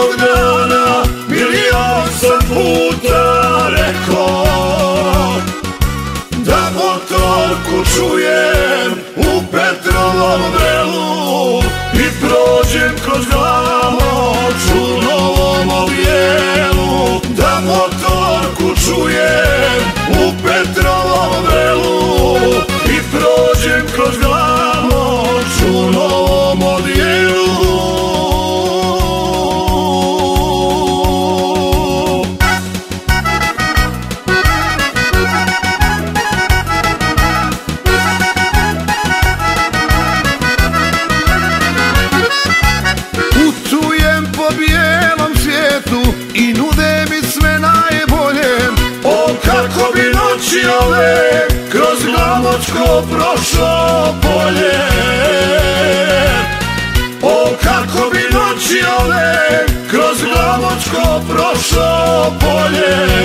jednog dana milion sam puta rekao. Da motorku čujem u Petrovom vremenu prošlo bolje O kako bi noći ove kroz glavočko prošlo bolje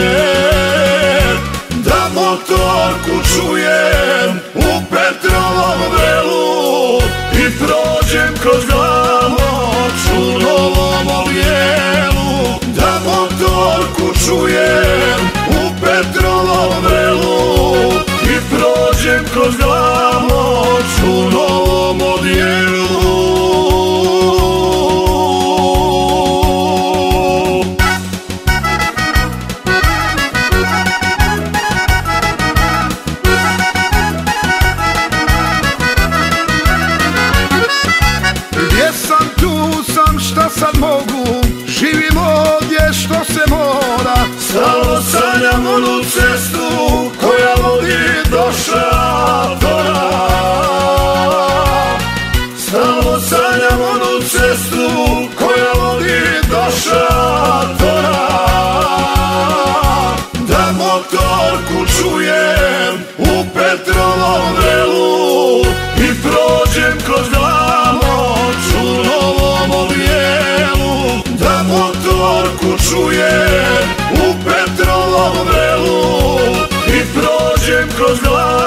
kroz glamoć u novom odjelu Gdje sam, tu sam, šta sad mogu samo sanjam onu cestu koja vodi do šatora. Da motorku čujem u Petrovom vrelu I prođem kroz glamo čulovom objelu Da motorku čujem u Petrovom vrelu I prođem kroz glamo